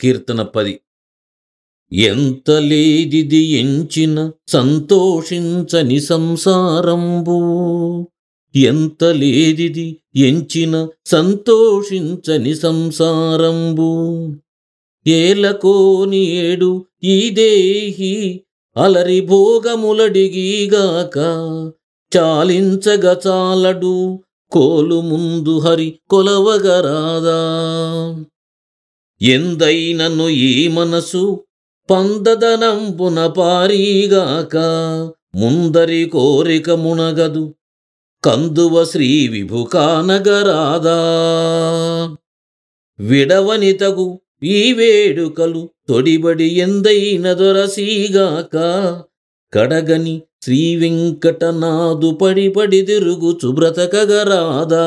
కీర్తన పది. ఎంత లేదిది ఎంచిన సంతోషించని సంసారంబు. ఎంత లేదిది ఎంచిన సంతోషించని సంసారంబు. ఏలకోని ఏడు ఈ దేహి అలరి భోగములడిగిగాక. చాలించగ చాలడు కోలు ముందు హరి కొలవగరాదా. ఎందైనను ఈ మనసు పందదనంపున పారీగాక ముందరి కోరిక మునగదు. కందువ శ్రీ విభుకానగరాదా విడవని తగు ఈ వేడుకలు తొడిబడి ఎందైన దొరసీగాక కడగని శ్రీ వెంకటనాదు పడి తిరుగు తిరుగుచు బ్రతకగరాదా